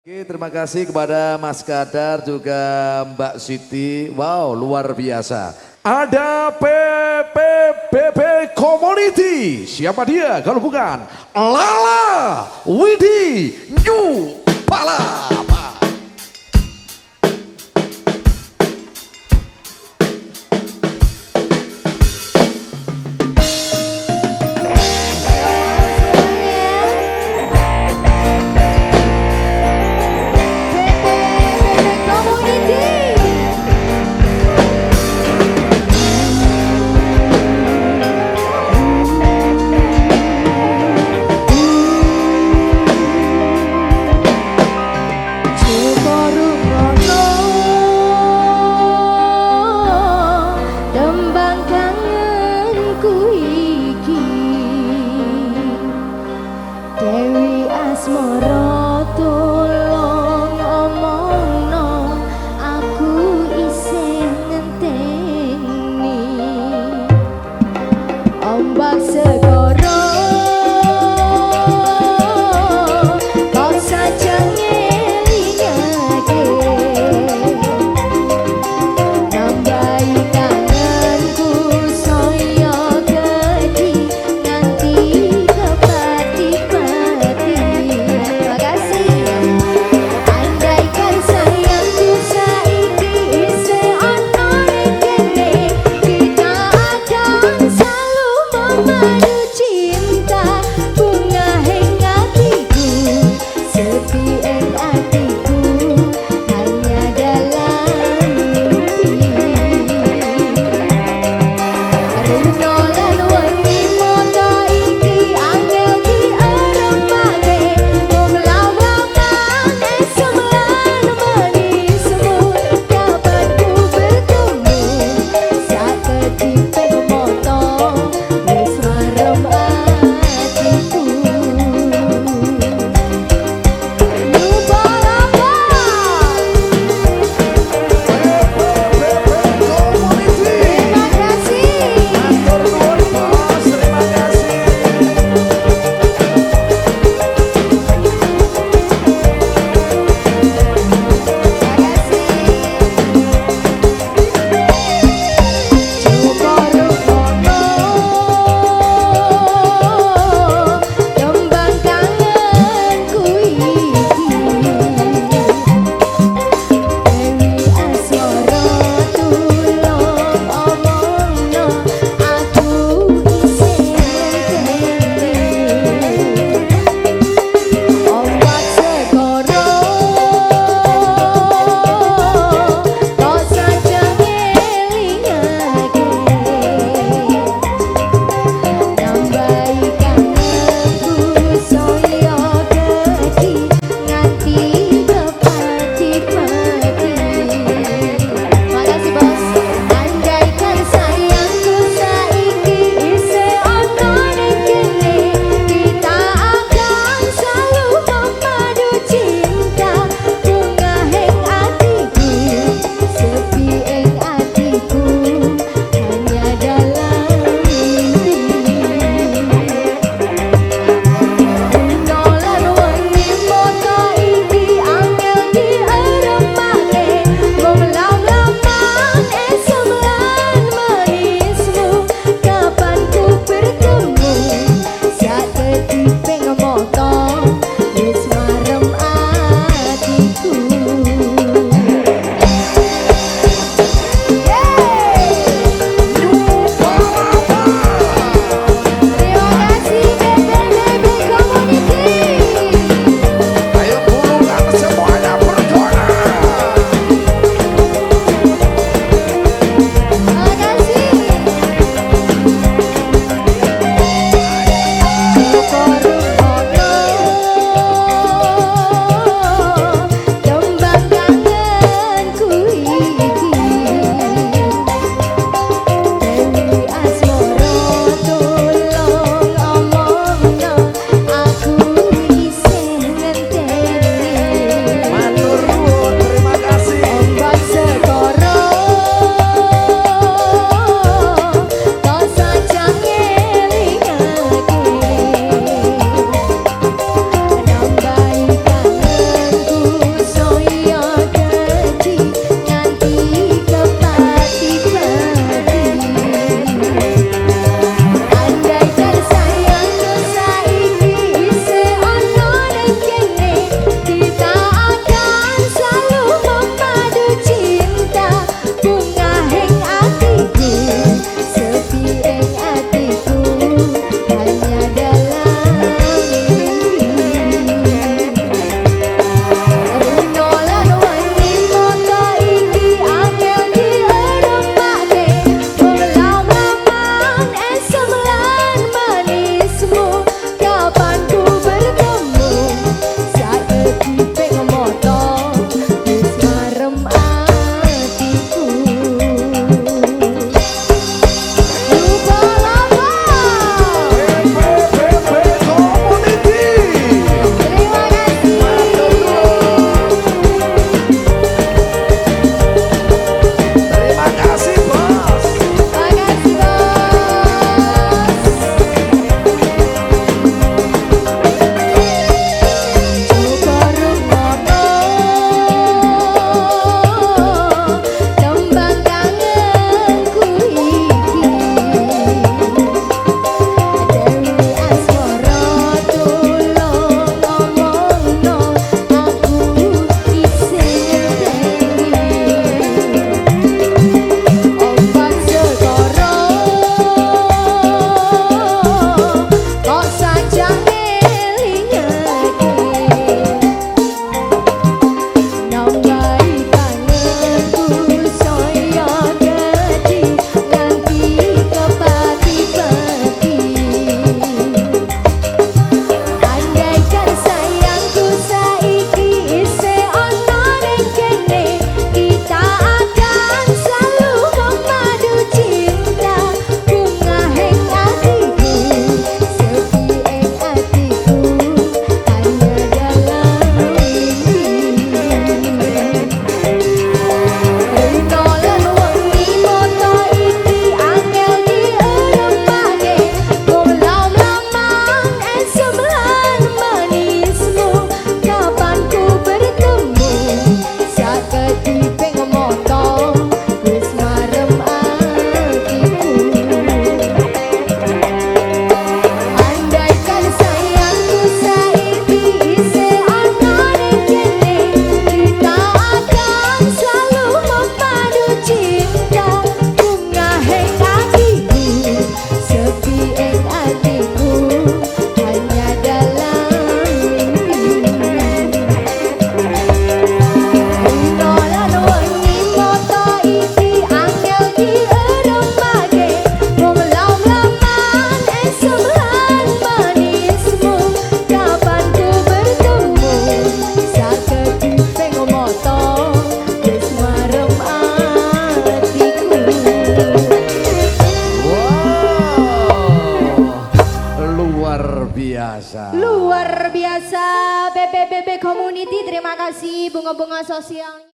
Oke, terima kasih kepada Mas Kadar juga Mbak Siti. Wow, luar biasa. Ada PPBB Community. Siapa dia kalau bukan Lala Widi New Palapa. Biasa. Luar biasa BBBB Community Terima kasih bunga-bunga sosial